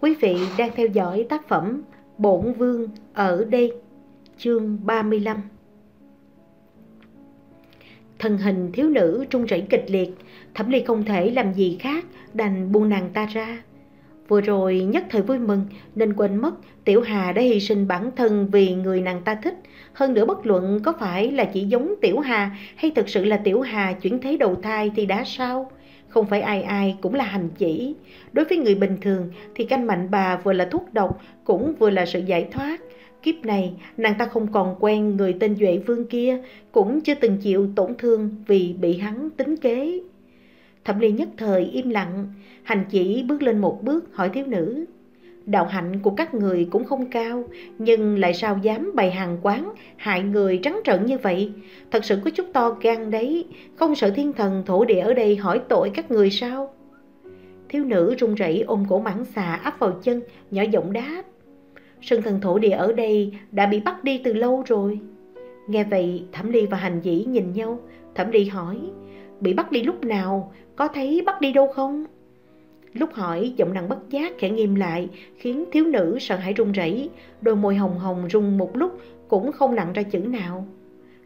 Quý vị đang theo dõi tác phẩm Bổn Vương ở đây, chương 35. Thân hình thiếu nữ trung rẩy kịch liệt, Thẩm Ly không thể làm gì khác, đành buông nàng ta ra. Vừa rồi nhất thời vui mừng nên quên mất Tiểu Hà đã hy sinh bản thân vì người nàng ta thích. Hơn nữa bất luận có phải là chỉ giống Tiểu Hà hay thực sự là Tiểu Hà chuyển thế đầu thai thì đã sao? Không phải ai ai cũng là hành chỉ. Đối với người bình thường thì canh mạnh bà vừa là thuốc độc cũng vừa là sự giải thoát. Kiếp này nàng ta không còn quen người tên Duệ Vương kia, cũng chưa từng chịu tổn thương vì bị hắn tính kế. Thẩm Ly nhất thời im lặng, hành chỉ bước lên một bước hỏi thiếu nữ. Đạo hạnh của các người cũng không cao, nhưng lại sao dám bày hàng quán, hại người trắng trợn như vậy? Thật sự có chút to gan đấy, không sợ thiên thần thổ địa ở đây hỏi tội các người sao? Thiếu nữ run rẩy ôm cổ mãng xà áp vào chân, nhỏ giọng đáp. Sơn thần thổ địa ở đây đã bị bắt đi từ lâu rồi. Nghe vậy, Thẩm Ly và Hành Dĩ nhìn nhau, Thẩm Ly hỏi, bị bắt đi lúc nào, có thấy bắt đi đâu không? Lúc hỏi, giọng nàng bất giác khẽ nghiêm lại, khiến thiếu nữ sợ hãi run rẩy, đôi môi hồng hồng rung một lúc cũng không nặng ra chữ nào.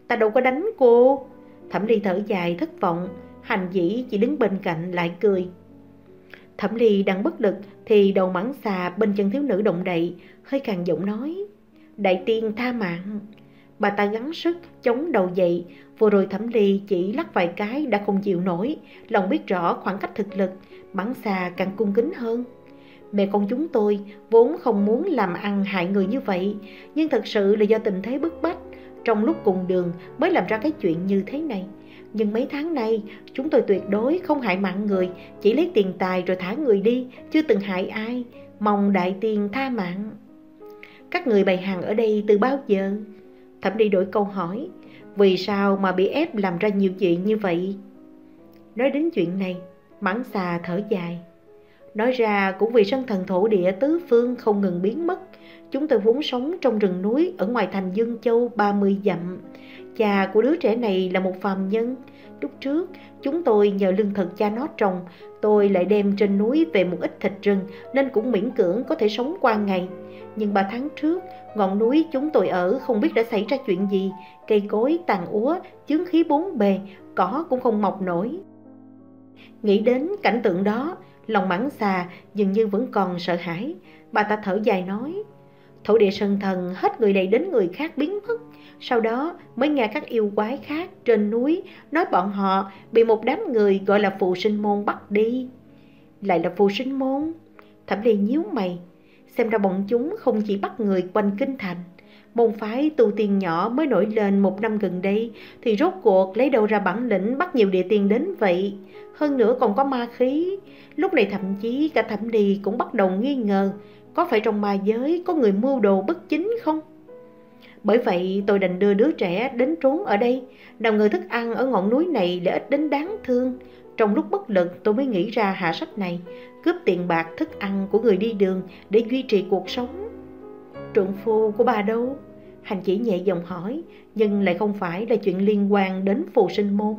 Ta đâu có đánh cô. Thẩm Ly thở dài thất vọng, hành dĩ chỉ đứng bên cạnh lại cười. Thẩm Ly đang bất lực thì đầu mắng xà bên chân thiếu nữ động đậy, hơi càng giọng nói. Đại tiên tha mạng. Bà ta gắng sức chống đầu dậy, vừa rồi Thẩm Ly chỉ lắc vài cái đã không chịu nổi, lòng biết rõ khoảng cách thực lực, bắn xa càng cung kính hơn. Mẹ con chúng tôi vốn không muốn làm ăn hại người như vậy, nhưng thật sự là do tình thế bức bách, trong lúc cùng đường mới làm ra cái chuyện như thế này. Nhưng mấy tháng nay, chúng tôi tuyệt đối không hại mạng người, chỉ lấy tiền tài rồi thả người đi, chưa từng hại ai, mong đại tiên tha mạng. Các người bày hàng ở đây từ bao giờ? Thẩm đi đổi câu hỏi, vì sao mà bị ép làm ra nhiều chuyện như vậy? Nói đến chuyện này, Mãng xà thở dài. Nói ra cũng vì sân thần thổ địa tứ phương không ngừng biến mất. Chúng tôi vốn sống trong rừng núi ở ngoài thành Dương Châu 30 dặm. Cha của đứa trẻ này là một phàm nhân. Lúc trước, chúng tôi nhờ lương thực cha nó trồng, tôi lại đem trên núi về một ít thịt rừng nên cũng miễn cưỡng có thể sống qua ngày. Nhưng ba tháng trước, ngọn núi chúng tôi ở không biết đã xảy ra chuyện gì, cây cối tàn úa, chướng khí bốn bề, cỏ cũng không mọc nổi. Nghĩ đến cảnh tượng đó, lòng mãng xà dường như vẫn còn sợ hãi. Bà ta thở dài nói, thổ địa sơn thần hết người này đến người khác biến mất. Sau đó mới nghe các yêu quái khác trên núi nói bọn họ bị một đám người gọi là phụ sinh môn bắt đi. Lại là phụ sinh môn. Thẩm Ly nhíu mày, xem ra bọn chúng không chỉ bắt người quanh kinh thành. Môn phái tu tiên nhỏ mới nổi lên một năm gần đây thì rốt cuộc lấy đâu ra bản lĩnh bắt nhiều địa tiên đến vậy hơn nữa còn có ma khí. Lúc này thậm chí cả thẩm đi cũng bắt đầu nghi ngờ, có phải trong ma giới có người mưu đồ bất chính không? Bởi vậy tôi đành đưa đứa trẻ đến trốn ở đây, nào người thức ăn ở ngọn núi này để ít đến đáng thương. Trong lúc bất lực tôi mới nghĩ ra hạ sách này, cướp tiền bạc thức ăn của người đi đường để duy trì cuộc sống. Trượng phu của bà đâu? Hành chỉ nhẹ giọng hỏi, nhưng lại không phải là chuyện liên quan đến phù sinh môn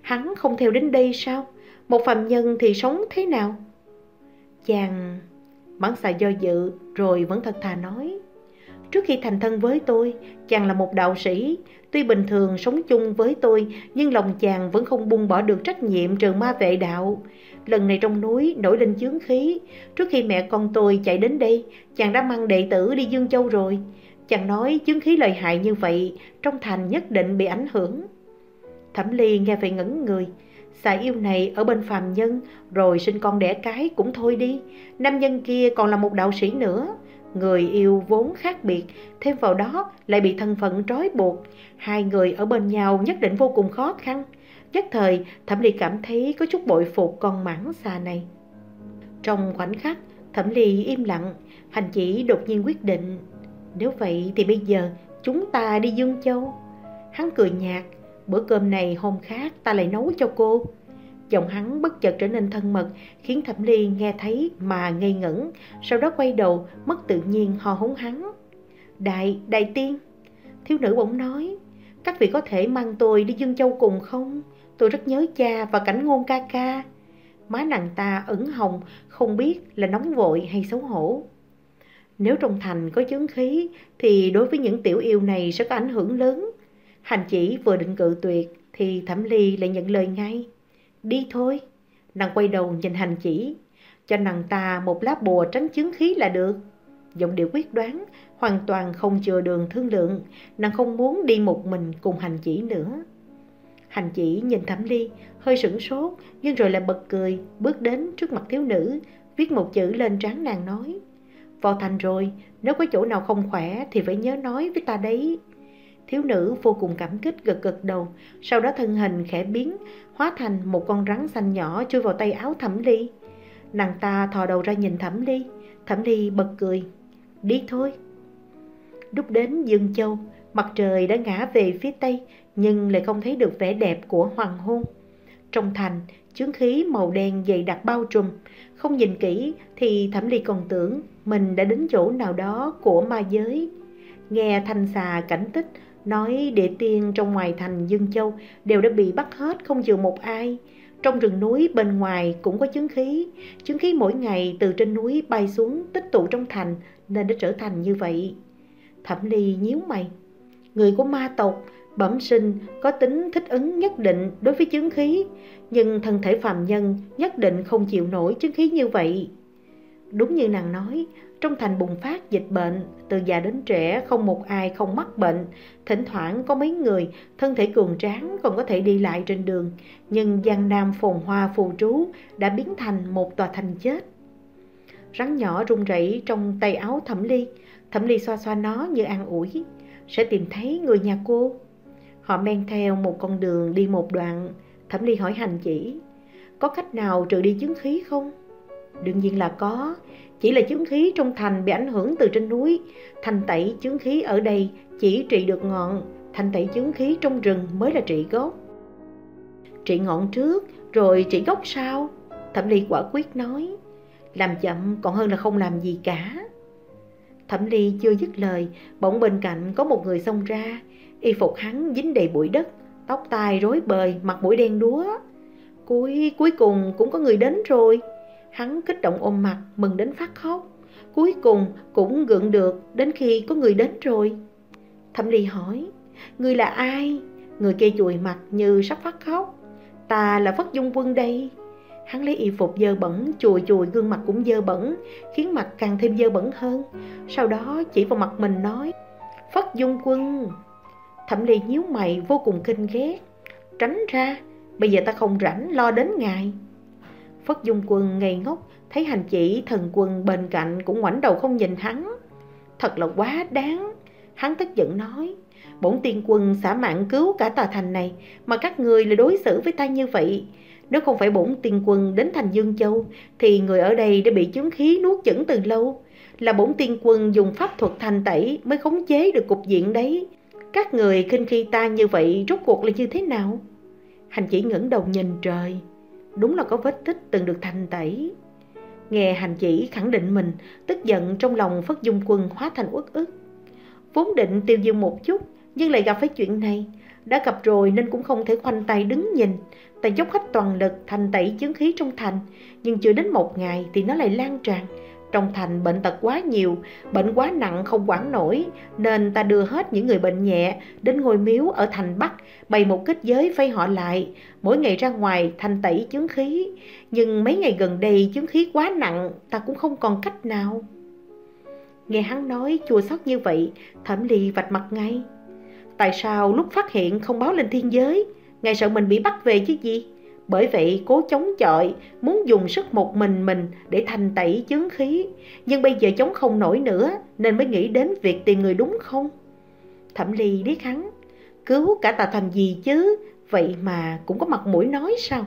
hắn không theo đến đây sao? Một phàm nhân thì sống thế nào? Chàng... bắn xà do dự rồi vẫn thật thà nói. Trước khi thành thân với tôi, chàng là một đạo sĩ. Tuy bình thường sống chung với tôi, nhưng lòng chàng vẫn không buông bỏ được trách nhiệm trường ma vệ đạo. Lần này trong núi nổi lên chướng khí. Trước khi mẹ con tôi chạy đến đây, chàng đã mang đệ tử đi Dương Châu rồi. Chàng nói chướng khí lợi hại như vậy, trong thành nhất định bị ảnh hưởng. Thẩm Ly nghe vậy ngẩn người. Xà yêu này ở bên phàm nhân, rồi sinh con đẻ cái cũng thôi đi. Nam nhân kia còn là một đạo sĩ nữa. Người yêu vốn khác biệt, thêm vào đó lại bị thân phận trói buộc. Hai người ở bên nhau nhất định vô cùng khó khăn. Nhất thời, Thẩm Ly cảm thấy có chút bội phục con mãng xà này. Trong khoảnh khắc, Thẩm Ly im lặng, hành chỉ đột nhiên quyết định. Nếu vậy thì bây giờ chúng ta đi Dương Châu. Hắn cười nhạt, Bữa cơm này hôm khác ta lại nấu cho cô. Giọng hắn bất chợt trở nên thân mật, khiến Thẩm Ly nghe thấy mà ngây ngẩn, sau đó quay đầu, mất tự nhiên hò hống hắn. Đại, đại tiên! Thiếu nữ bỗng nói, các vị có thể mang tôi đi Dương Châu cùng không? Tôi rất nhớ cha và cảnh ngôn ca ca. má nàng ta ửng hồng, không biết là nóng vội hay xấu hổ. Nếu trong thành có chứng khí thì đối với những tiểu yêu này sẽ có ảnh hưởng lớn. Hành chỉ vừa định cự tuyệt thì Thẩm Ly lại nhận lời ngay. Đi thôi. Nàng quay đầu nhìn hành chỉ. Cho nàng ta một lá bùa tránh chứng khí là được. Giọng điệu quyết đoán, hoàn toàn không chừa đường thương lượng. Nàng không muốn đi một mình cùng hành chỉ nữa. Hành chỉ nhìn Thẩm Ly, hơi sửng sốt, nhưng rồi lại bật cười, bước đến trước mặt thiếu nữ, viết một chữ lên trán nàng nói. Vào thành rồi, nếu có chỗ nào không khỏe thì phải nhớ nói với ta đấy. Thiếu nữ vô cùng cảm kích gật gật đầu, sau đó thân hình khẽ biến, hóa thành một con rắn xanh nhỏ chui vào tay áo Thẩm Ly. Nàng ta thò đầu ra nhìn Thẩm Ly, Thẩm Ly bật cười. Đi thôi. Lúc đến Dương Châu, mặt trời đã ngã về phía tây, nhưng lại không thấy được vẻ đẹp của hoàng hôn. Trong thành, chướng khí màu đen dày đặc bao trùm, không nhìn kỹ thì Thẩm Ly còn tưởng mình đã đến chỗ nào đó của ma giới. Nghe thanh xà cảnh tích nói địa tiên trong ngoài thành Dương Châu đều đã bị bắt hết không chừa một ai. Trong rừng núi bên ngoài cũng có chứng khí, chứng khí mỗi ngày từ trên núi bay xuống tích tụ trong thành nên đã trở thành như vậy. Thẩm Ly nhíu mày. Người của ma tộc bẩm sinh có tính thích ứng nhất định đối với chứng khí, nhưng thân thể phàm nhân nhất định không chịu nổi chứng khí như vậy. Đúng như nàng nói, trong thành bùng phát dịch bệnh, từ già đến trẻ không một ai không mắc bệnh. Thỉnh thoảng có mấy người, thân thể cường tráng còn có thể đi lại trên đường. Nhưng Giang Nam phồn hoa phù trú đã biến thành một tòa thành chết. Rắn nhỏ run rẩy trong tay áo thẩm ly. Thẩm ly xoa xoa nó như an ủi. Sẽ tìm thấy người nhà cô. Họ men theo một con đường đi một đoạn. Thẩm ly hỏi hành chỉ. Có cách nào trừ đi chứng khí không? Đương nhiên là có, chỉ là chứng khí trong thành bị ảnh hưởng từ trên núi. Thành tẩy chứng khí ở đây chỉ trị được ngọn, thành tẩy chứng khí trong rừng mới là trị gốc. Trị ngọn trước, rồi trị gốc sau. Thẩm Ly quả quyết nói, làm chậm còn hơn là không làm gì cả. Thẩm Ly chưa dứt lời, bỗng bên cạnh có một người xông ra, y phục hắn dính đầy bụi đất, tóc tai rối bời, mặt mũi đen đúa. Cuối cuối cùng cũng có người đến rồi. Hắn kích động ôm mặt, mừng đến phát khóc. Cuối cùng cũng gượng được đến khi có người đến rồi. Thẩm Ly hỏi, người là ai? Người kia chùi mặt như sắp phát khóc. Ta là Phất Dung Quân đây. Hắn lấy y phục dơ bẩn, chùi chùi gương mặt cũng dơ bẩn, khiến mặt càng thêm dơ bẩn hơn. Sau đó chỉ vào mặt mình nói, Phất Dung Quân. Thẩm Ly nhíu mày vô cùng kinh ghét. Tránh ra, bây giờ ta không rảnh lo đến ngài. Phất Dung Quân ngây ngốc, thấy hành chỉ thần quân bên cạnh cũng ngoảnh đầu không nhìn hắn. Thật là quá đáng. Hắn tức giận nói, bổn tiên quân xả mạng cứu cả tòa thành này, mà các người lại đối xử với ta như vậy. Nếu không phải bổn tiên quân đến thành Dương Châu, thì người ở đây đã bị chứng khí nuốt chửng từ lâu. Là bổn tiên quân dùng pháp thuật thành tẩy mới khống chế được cục diện đấy. Các người khinh khi ta như vậy rốt cuộc là như thế nào? Hành chỉ ngẩng đầu nhìn trời. Đúng là có vết tích từng được thành tẩy. Nghe hành chỉ khẳng định mình, tức giận trong lòng Phất Dung Quân hóa thành uất ức. Vốn định tiêu diêu một chút, nhưng lại gặp phải chuyện này. Đã gặp rồi nên cũng không thể khoanh tay đứng nhìn. Ta dốc hết toàn lực thành tẩy chứng khí trong thành, nhưng chưa đến một ngày thì nó lại lan tràn. Trong thành bệnh tật quá nhiều, bệnh quá nặng không quản nổi, nên ta đưa hết những người bệnh nhẹ đến ngôi miếu ở thành Bắc, bày một kết giới vây họ lại, mỗi ngày ra ngoài thanh tẩy chứng khí. Nhưng mấy ngày gần đây chứng khí quá nặng, ta cũng không còn cách nào. Nghe hắn nói chua xót như vậy, thẩm ly vạch mặt ngay. Tại sao lúc phát hiện không báo lên thiên giới, ngài sợ mình bị bắt về chứ gì? Bởi vậy cố chống chọi, muốn dùng sức một mình mình để thành tẩy chứng khí. Nhưng bây giờ chống không nổi nữa nên mới nghĩ đến việc tìm người đúng không? Thẩm Ly biết hắn, cứu cả tà thành gì chứ, vậy mà cũng có mặt mũi nói sao?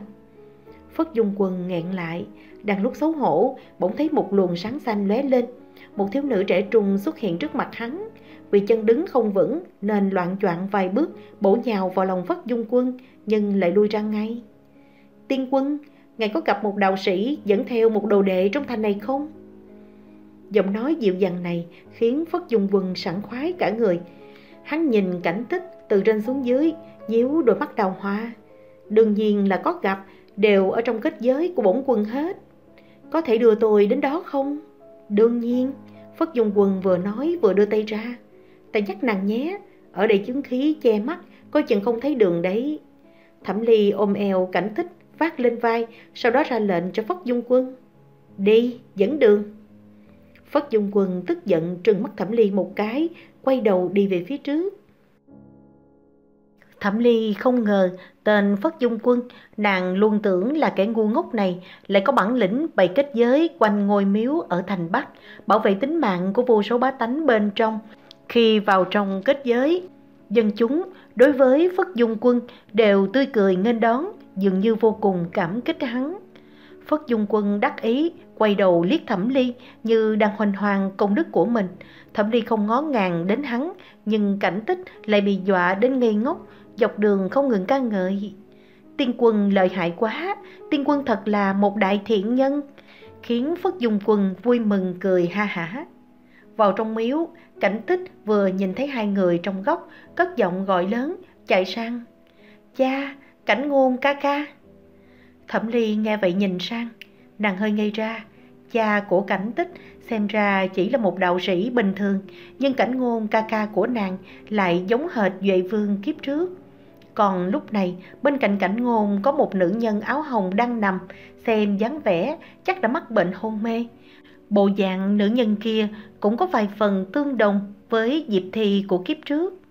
Phất Dung Quân nghẹn lại, đang lúc xấu hổ, bỗng thấy một luồng sáng xanh lóe lên. Một thiếu nữ trẻ trung xuất hiện trước mặt hắn. Vì chân đứng không vững nên loạn choạng vài bước, bổ nhào vào lòng Phất Dung Quân, nhưng lại lui ra ngay. Tiên quân, ngài có gặp một đạo sĩ dẫn theo một đồ đệ trong thành này không? Giọng nói dịu dàng này khiến Phất dùng quần sẵn khoái cả người. Hắn nhìn cảnh tích từ trên xuống dưới, nhíu đôi mắt đào hoa. Đương nhiên là có gặp, đều ở trong kết giới của bổn quân hết. Có thể đưa tôi đến đó không? Đương nhiên, Phất Dung quần vừa nói vừa đưa tay ra. Ta nhắc nàng nhé, ở đây chứng khí che mắt, coi chừng không thấy đường đấy. Thẩm Ly ôm eo cảnh tích, vác lên vai, sau đó ra lệnh cho Phất Dung Quân. Đi, dẫn đường. Phất Dung Quân tức giận trừng mắt Thẩm Ly một cái, quay đầu đi về phía trước. Thẩm Ly không ngờ tên Phất Dung Quân, nàng luôn tưởng là kẻ ngu ngốc này lại có bản lĩnh bày kết giới quanh ngôi miếu ở thành Bắc, bảo vệ tính mạng của vô số bá tánh bên trong. Khi vào trong kết giới, dân chúng đối với Phất Dung Quân đều tươi cười nghênh đón, dường như vô cùng cảm kích hắn. Phất Dung Quân đắc ý, quay đầu liếc Thẩm Ly như đang hoành hoàng công đức của mình. Thẩm Ly không ngó ngàng đến hắn, nhưng cảnh tích lại bị dọa đến ngây ngốc, dọc đường không ngừng ca ngợi. Tiên quân lợi hại quá, tiên quân thật là một đại thiện nhân, khiến Phất Dung Quân vui mừng cười ha hả. Vào trong miếu, cảnh tích vừa nhìn thấy hai người trong góc, cất giọng gọi lớn, chạy sang. Cha, cảnh ngôn ca ca. Thẩm Ly nghe vậy nhìn sang, nàng hơi ngây ra. Cha của cảnh tích xem ra chỉ là một đạo sĩ bình thường, nhưng cảnh ngôn ca ca của nàng lại giống hệt Duệ Vương kiếp trước. Còn lúc này, bên cạnh cảnh ngôn có một nữ nhân áo hồng đang nằm, xem dáng vẻ chắc đã mắc bệnh hôn mê. Bộ dạng nữ nhân kia cũng có vài phần tương đồng với Diệp Thi của kiếp trước.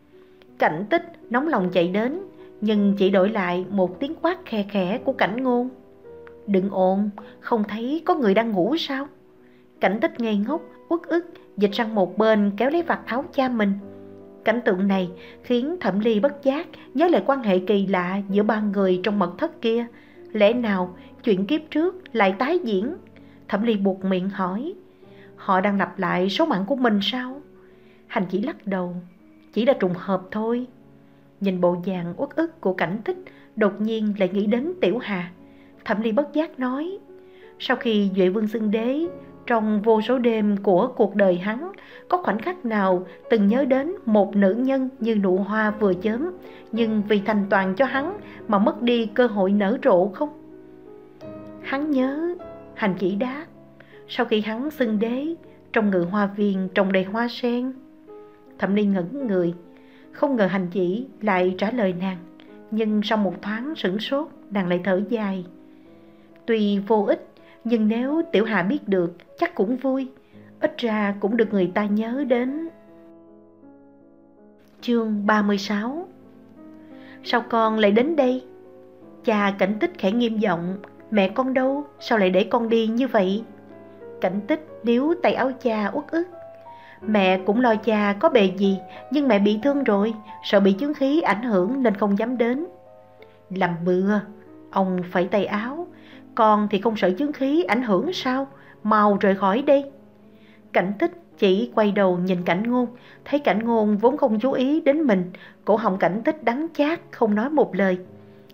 Cảnh tích nóng lòng chạy đến, nhưng chỉ đổi lại một tiếng quát khe khẽ của cảnh ngôn. Đừng ồn, không thấy có người đang ngủ sao? Cảnh tích ngây ngốc, uất ức, dịch sang một bên kéo lấy vạt tháo cha mình. Cảnh tượng này khiến Thẩm Ly bất giác nhớ lại quan hệ kỳ lạ giữa ba người trong mật thất kia. Lẽ nào chuyện kiếp trước lại tái diễn? Thẩm Ly buộc miệng hỏi. Họ đang lặp lại số mạng của mình sao? Hành chỉ lắc đầu. Chỉ là trùng hợp thôi. Nhìn bộ dạng uất ức của cảnh tích, đột nhiên lại nghĩ đến Tiểu Hà. Thẩm Ly bất giác nói. Sau khi Duệ Vương xưng đế, trong vô số đêm của cuộc đời hắn, có khoảnh khắc nào từng nhớ đến một nữ nhân như nụ hoa vừa chớm, nhưng vì thành toàn cho hắn mà mất đi cơ hội nở rộ không? Hắn nhớ, hành chỉ đáp, sau khi hắn xưng đế, trong ngự hoa viên trồng đầy hoa sen. Thẩm Ly ngẩn người, không ngờ hành chỉ lại trả lời nàng, nhưng sau một thoáng sửng sốt, nàng lại thở dài. Tuy vô ích, nhưng nếu Tiểu Hà biết được, chắc cũng vui, ít ra cũng được người ta nhớ đến. Chương 36 Sao con lại đến đây? Cha cảnh tích khẽ nghiêm giọng, mẹ con đâu, sao lại để con đi như vậy? Cảnh tích níu tay áo cha uất ức. Mẹ cũng lo cha có bề gì, nhưng mẹ bị thương rồi, sợ bị chứng khí ảnh hưởng nên không dám đến. Làm bừa, ông phải tay áo, con thì không sợ chứng khí ảnh hưởng sao, mau rời khỏi đây. Cảnh tích chỉ quay đầu nhìn cảnh ngôn, thấy cảnh ngôn vốn không chú ý đến mình, cổ họng cảnh tích đắng chát, không nói một lời.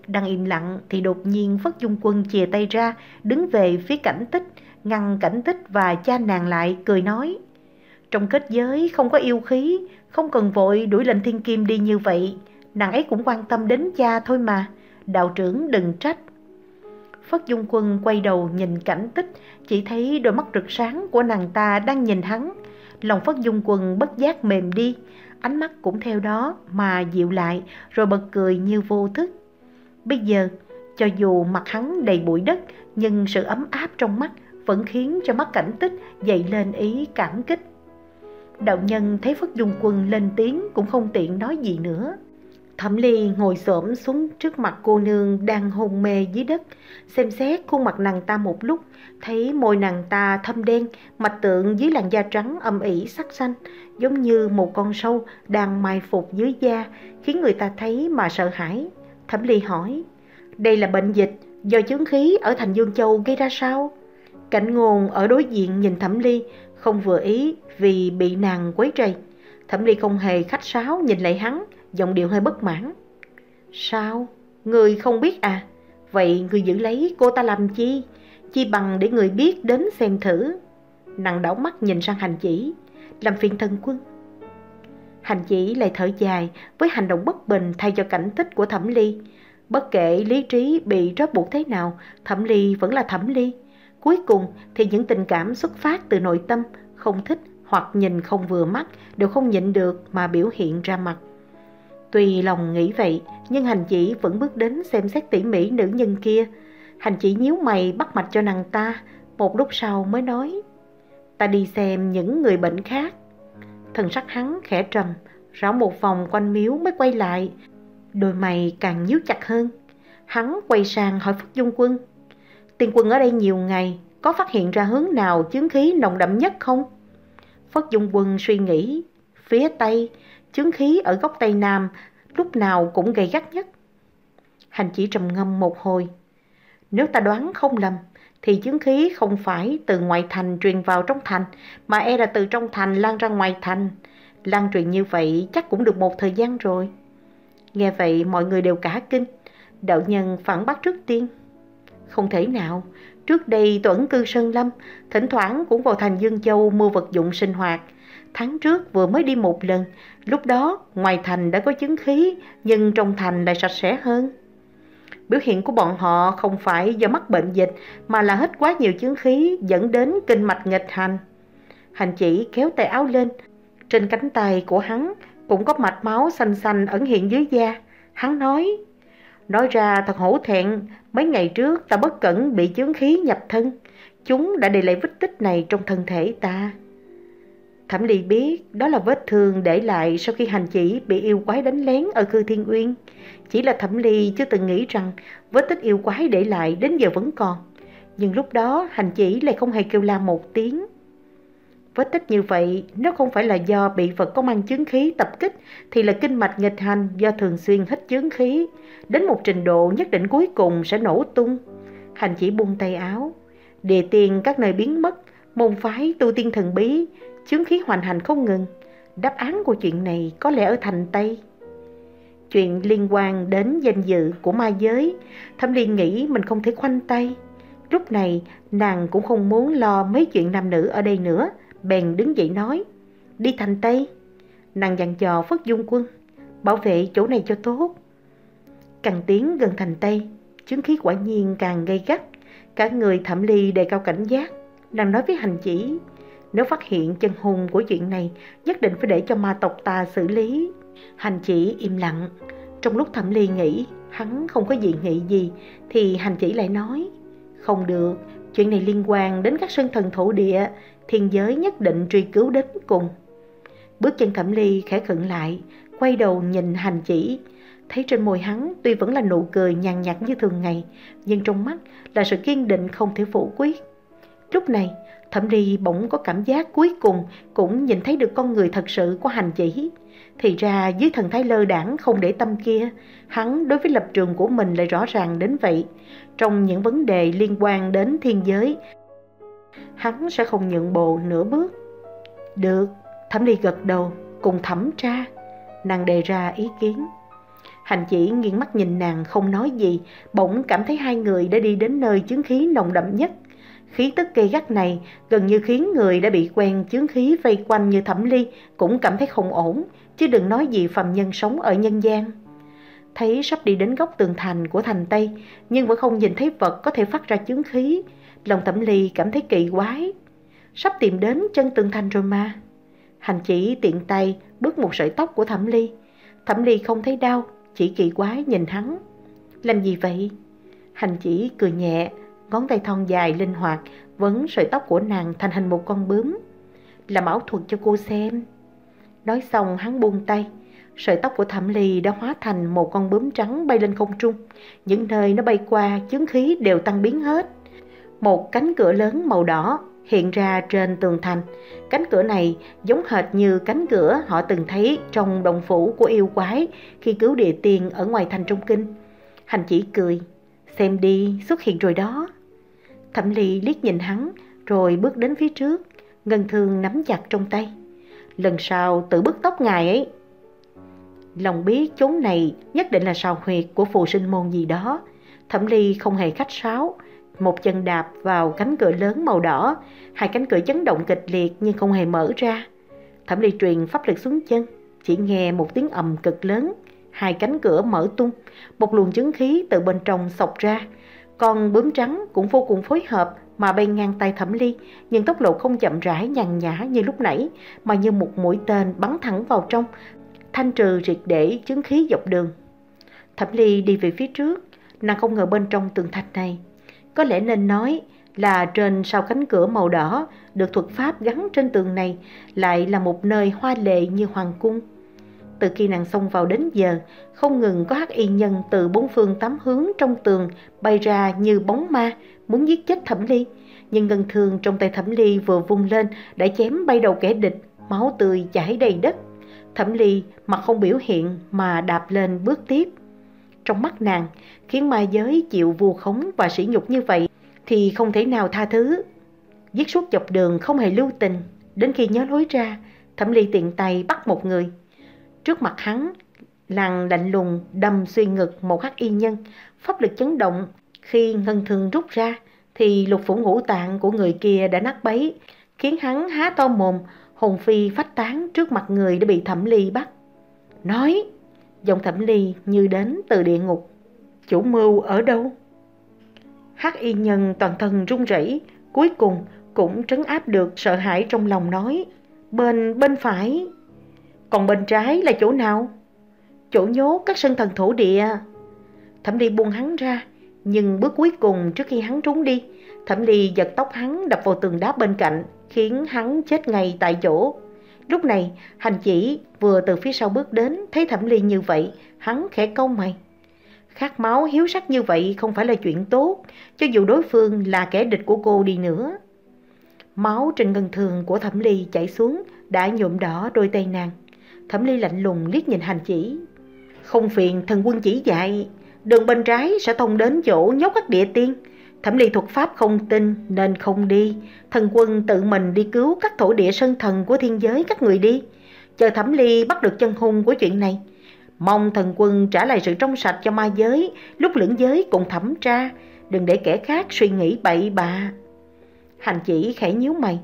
Đang im lặng thì đột nhiên Phất Dung Quân chìa tay ra, đứng về phía cảnh tích, ngăn cảnh tích và cha nàng lại, cười nói. Trong kết giới không có yêu khí, không cần vội đuổi lệnh thiên kim đi như vậy. Nàng ấy cũng quan tâm đến cha thôi mà, đạo trưởng đừng trách. Phất Dung Quân quay đầu nhìn cảnh tích, chỉ thấy đôi mắt rực sáng của nàng ta đang nhìn hắn. Lòng Phất Dung Quân bất giác mềm đi, ánh mắt cũng theo đó mà dịu lại rồi bật cười như vô thức. Bây giờ, cho dù mặt hắn đầy bụi đất, nhưng sự ấm áp trong mắt vẫn khiến cho mắt cảnh tích dậy lên ý cảm kích. Đạo nhân thấy Phất Dung Quân lên tiếng cũng không tiện nói gì nữa. Thẩm Ly ngồi xổm xuống trước mặt cô nương đang hôn mê dưới đất, xem xét khuôn mặt nàng ta một lúc, thấy môi nàng ta thâm đen, mạch tượng dưới làn da trắng âm ỉ sắc xanh, giống như một con sâu đang mai phục dưới da, khiến người ta thấy mà sợ hãi. Thẩm Ly hỏi, đây là bệnh dịch do chứng khí ở thành Dương Châu gây ra sao? Cảnh ngôn ở đối diện nhìn Thẩm Ly, không vừa ý vì bị nàng quấy rầy. Thẩm Ly không hề khách sáo nhìn lại hắn, giọng điệu hơi bất mãn. Sao? Người không biết à? Vậy người giữ lấy cô ta làm chi? Chi bằng để người biết đến xem thử. Nàng đảo mắt nhìn sang hành chỉ, làm phiền thân quân. Hành chỉ lại thở dài với hành động bất bình thay cho cảnh tích của thẩm ly. Bất kể lý trí bị trót buộc thế nào, Thẩm Ly vẫn là Thẩm Ly. Cuối cùng thì những tình cảm xuất phát từ nội tâm, không thích hoặc nhìn không vừa mắt đều không nhịn được mà biểu hiện ra mặt. Tuy lòng nghĩ vậy, nhưng hành chỉ vẫn bước đến xem xét tỉ mỉ nữ nhân kia. Hành chỉ nhíu mày bắt mạch cho nàng ta, một lúc sau mới nói. Ta đi xem những người bệnh khác. Thần sắc hắn khẽ trầm, rảo một vòng quanh miếu mới quay lại. Đôi mày càng nhíu chặt hơn. Hắn quay sang hỏi Phất Dung Quân. Tiền quân ở đây nhiều ngày, có phát hiện ra hướng nào chứng khí nồng đậm nhất không? Phất Dung Quân suy nghĩ, phía Tây, chứng khí ở góc Tây Nam lúc nào cũng gay gắt nhất. Hành chỉ trầm ngâm một hồi. Nếu ta đoán không lầm, thì chứng khí không phải từ ngoại thành truyền vào trong thành, mà e là từ trong thành lan ra ngoài thành. Lan truyền như vậy chắc cũng được một thời gian rồi. Nghe vậy mọi người đều cả kinh. Đạo nhân phản bác trước tiên. Không thể nào, trước đây tuẩn cư Sơn Lâm, thỉnh thoảng cũng vào thành Dương Châu mua vật dụng sinh hoạt. Tháng trước vừa mới đi một lần, lúc đó ngoài thành đã có chứng khí, nhưng trong thành lại sạch sẽ hơn. Biểu hiện của bọn họ không phải do mắc bệnh dịch mà là hết quá nhiều chứng khí dẫn đến kinh mạch nghịch hành. Hành chỉ kéo tay áo lên, trên cánh tay của hắn cũng có mạch máu xanh xanh ẩn hiện dưới da. Hắn nói, nói ra thật hổ thẹn, mấy ngày trước ta bất cẩn bị chướng khí nhập thân. Chúng đã để lại vết tích này trong thân thể ta. Thẩm Ly biết đó là vết thương để lại sau khi hành chỉ bị yêu quái đánh lén ở cư Thiên Uyên. Chỉ là Thẩm Ly chưa từng nghĩ rằng vết tích yêu quái để lại đến giờ vẫn còn. Nhưng lúc đó hành chỉ lại không hề kêu la một tiếng. Vết tích như vậy nếu không phải là do bị vật công mang chứng khí tập kích thì là kinh mạch nghịch hành do thường xuyên hít chứng khí. Đến một trình độ nhất định cuối cùng sẽ nổ tung. Hành chỉ buông tay áo. Địa tiền các nơi biến mất, môn phái tu tiên thần bí, chứng khí hoành hành không ngừng. Đáp án của chuyện này có lẽ ở thành Tây. Chuyện liên quan đến danh dự của ma giới, Thẩm Liên nghĩ mình không thể khoanh tay. Lúc này, nàng cũng không muốn lo mấy chuyện nam nữ ở đây nữa, bèn đứng dậy nói, đi thành Tây. Nàng dặn dò Phất Dung Quân, bảo vệ chỗ này cho tốt. Càng tiến gần thành Tây, chứng khí quả nhiên càng gây gắt. Cả người thẩm ly đề cao cảnh giác. Nàng nói với hành chỉ, nếu phát hiện chân hùng của chuyện này, nhất định phải để cho ma tộc ta xử lý. Hành chỉ im lặng. Trong lúc thẩm ly nghĩ hắn không có dị nghị gì, thì hành chỉ lại nói, không được, chuyện này liên quan đến các sơn thần thổ địa, thiên giới nhất định truy cứu đến cùng. Bước chân thẩm ly khẽ khựng lại, quay đầu nhìn hành chỉ, thấy trên môi hắn tuy vẫn là nụ cười nhàn nhạt như thường ngày, nhưng trong mắt là sự kiên định không thể phủ quyết. Lúc này, Thẩm Ly bỗng có cảm giác cuối cùng cũng nhìn thấy được con người thật sự của hành chỉ. Thì ra dưới thần thái lơ đảng không để tâm kia, hắn đối với lập trường của mình lại rõ ràng đến vậy. Trong những vấn đề liên quan đến thiên giới, hắn sẽ không nhượng bộ nửa bước. Được, Thẩm Ly gật đầu, cùng thẩm tra. Nàng đề ra ý kiến. Hành chỉ nghiêng mắt nhìn nàng không nói gì, bỗng cảm thấy hai người đã đi đến nơi chứng khí nồng đậm nhất. Khí tức gây gắt này gần như khiến người đã bị quen chứng khí vây quanh như thẩm ly cũng cảm thấy không ổn, chứ đừng nói gì phàm nhân sống ở nhân gian. Thấy sắp đi đến góc tường thành của thành Tây, nhưng vẫn không nhìn thấy vật có thể phát ra chứng khí. Lòng thẩm ly cảm thấy kỳ quái. Sắp tìm đến chân tường thành rồi mà. Hành chỉ tiện tay bước một sợi tóc của thẩm ly. Thẩm ly không thấy đau, chỉ kỳ quái nhìn hắn. Làm gì vậy? Hành chỉ cười nhẹ, ngón tay thon dài linh hoạt vấn sợi tóc của nàng thành hình một con bướm. Làm ảo thuật cho cô xem. Nói xong hắn buông tay. Sợi tóc của thẩm ly đã hóa thành một con bướm trắng bay lên không trung. Những nơi nó bay qua, chứng khí đều tăng biến hết. Một cánh cửa lớn màu đỏ hiện ra trên tường thành. Cánh cửa này giống hệt như cánh cửa họ từng thấy trong đồng phủ của yêu quái khi cứu địa tiền ở ngoài thành Trung Kinh. Hành chỉ cười, xem đi, xuất hiện rồi đó. Thẩm Ly liếc nhìn hắn, rồi bước đến phía trước, ngân thương nắm chặt trong tay. Lần sau tự bứt tóc ngài ấy. Lòng biết chốn này nhất định là sào huyệt của phù sinh môn gì đó. Thẩm Ly không hề khách sáo, một chân đạp vào cánh cửa lớn màu đỏ, hai cánh cửa chấn động kịch liệt nhưng không hề mở ra. Thẩm Ly truyền pháp lực xuống chân, chỉ nghe một tiếng ầm cực lớn, hai cánh cửa mở tung, một luồng chứng khí từ bên trong sộc ra. Con bướm trắng cũng vô cùng phối hợp mà bay ngang tay thẩm ly, nhưng tốc độ không chậm rãi nhàn nhã như lúc nãy, mà như một mũi tên bắn thẳng vào trong, thanh trừ triệt để chứng khí dọc đường. Thẩm ly đi về phía trước, nàng không ngờ bên trong tường thạch này. Có lẽ nên nói là trên sau cánh cửa màu đỏ được thuật pháp gắn trên tường này lại là một nơi hoa lệ như hoàng cung. Từ khi nàng xông vào đến giờ, không ngừng có hắc y nhân từ bốn phương tám hướng trong tường bay ra như bóng ma, muốn giết chết thẩm ly. Nhưng ngân thương trong tay thẩm ly vừa vung lên đã chém bay đầu kẻ địch, máu tươi chảy đầy đất. Thẩm ly mặt không biểu hiện mà đạp lên bước tiếp. Trong mắt nàng, khiến ma giới chịu vu khống và sỉ nhục như vậy thì không thể nào tha thứ. Giết suốt dọc đường không hề lưu tình, đến khi nhớ lối ra, thẩm ly tiện tay bắt một người. Trước mặt hắn, làng lạnh lùng đâm xuyên ngực một hắc y nhân, pháp lực chấn động. Khi ngân thường rút ra, thì lục phủ ngũ tạng của người kia đã nát bấy, khiến hắn há to mồm, hồn phi phách tán trước mặt người đã bị thẩm ly bắt. Nói, giọng thẩm ly như đến từ địa ngục. Chủ mưu ở đâu? Hắc y nhân toàn thân run rẩy, cuối cùng cũng trấn áp được sợ hãi trong lòng nói. Bên, bên phải. Còn bên trái là chỗ nào? Chỗ nhốt các sân thần thổ địa. Thẩm Ly buông hắn ra, nhưng bước cuối cùng trước khi hắn trốn đi, Thẩm Ly giật tóc hắn đập vào tường đá bên cạnh, khiến hắn chết ngay tại chỗ. Lúc này, hành chỉ vừa từ phía sau bước đến, thấy Thẩm Ly như vậy, hắn khẽ câu mày. Khát máu hiếu sắc như vậy không phải là chuyện tốt, cho dù đối phương là kẻ địch của cô đi nữa. Máu trên ngân thường của Thẩm Ly chảy xuống, đã nhuộm đỏ đôi tay nàng. Thẩm Ly lạnh lùng liếc nhìn hành chỉ. Không phiền thần quân chỉ dạy, đường bên trái sẽ thông đến chỗ nhốt các địa tiên. Thẩm Ly thuật pháp không tin nên không đi. Thần quân tự mình đi cứu các thổ địa sân thần của thiên giới các người đi. Chờ Thẩm Ly bắt được chân hung của chuyện này. Mong thần quân trả lại sự trong sạch cho ma giới, lúc lưỡng giới cùng thẩm tra, đừng để kẻ khác suy nghĩ bậy bạ. Hành chỉ khẽ nhíu mày,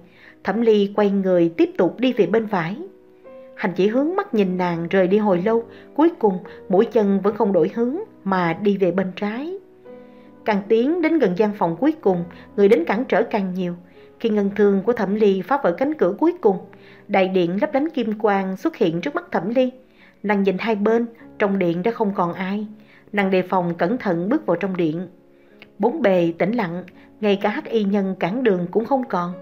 thẩm ly quay người tiếp tục đi về bên phải. Hành chỉ hướng mắt nhìn nàng rời đi hồi lâu, cuối cùng mũi chân vẫn không đổi hướng mà đi về bên trái. Càng tiến đến gần gian phòng cuối cùng, người đến cản trở càng nhiều. Khi ngân thương của thẩm ly phá vỡ cánh cửa cuối cùng, đại điện lấp lánh kim quang xuất hiện trước mắt thẩm ly. Nàng nhìn hai bên, trong điện đã không còn ai. Nàng đề phòng cẩn thận bước vào trong điện. Bốn bề tĩnh lặng, ngay cả hắc y nhân cản đường cũng không còn.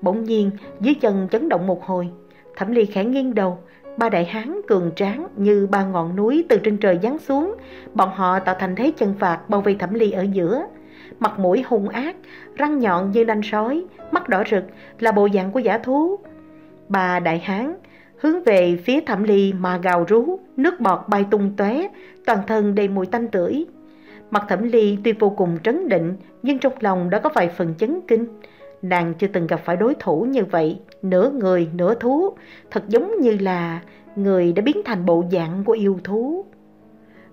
Bỗng nhiên, dưới chân chấn động một hồi. Thẩm ly khẽ nghiêng đầu, ba đại hán cường tráng như ba ngọn núi từ trên trời giáng xuống. Bọn họ tạo thành thế chân phạt bao vây thẩm ly ở giữa. Mặt mũi hung ác, răng nhọn như nanh sói, mắt đỏ rực là bộ dạng của giả thú. Ba đại hán hướng về phía thẩm ly mà gào rú, nước bọt bay tung tóe, toàn thân đầy mùi tanh tưởi. Mặt thẩm ly tuy vô cùng trấn định, nhưng trong lòng đã có vài phần chấn kinh. Nàng chưa từng gặp phải đối thủ như vậy, nửa người nửa thú, thật giống như là người đã biến thành bộ dạng của yêu thú.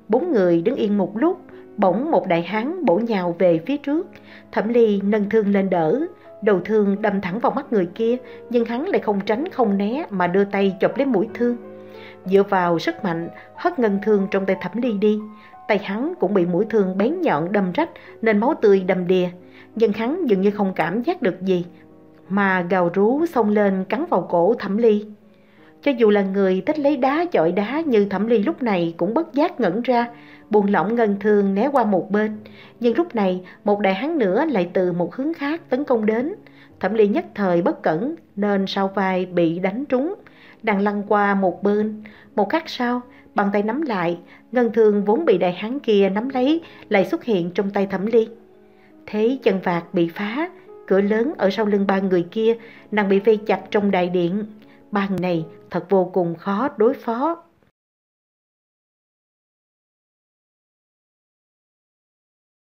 Bốn người đứng yên một lúc, bỗng một đại hán bổ nhào về phía trước. Thẩm ly nâng thương lên đỡ, Đầu thương đâm thẳng vào mắt người kia, nhưng hắn lại không tránh không né mà đưa tay chọc lấy mũi thương. Dựa vào sức mạnh, hất ngân thương trong tay thẩm ly đi. Tay hắn cũng bị mũi thương bén nhọn đâm rách nên máu tươi đầm đìa. Nhưng hắn dường như không cảm giác được gì, mà gào rú xông lên cắn vào cổ thẩm ly. Cho dù là người thích lấy đá chọi đá như thẩm ly lúc này cũng bất giác ngẩn ra, buồn lỏng ngân thương né qua một bên. Nhưng lúc này, một đại hán nữa lại từ một hướng khác tấn công đến. Thẩm ly nhất thời bất cẩn nên sau vai bị đánh trúng, đang lăn qua một bên. Một khắc sau, bàn tay nắm lại, ngân thương vốn bị đại hán kia nắm lấy lại xuất hiện trong tay thẩm ly. Thấy chân vạt bị phá, cửa lớn ở sau lưng ba người kia, nàng bị vây chặt trong đại điện. Ba người này thật vô cùng khó đối phó.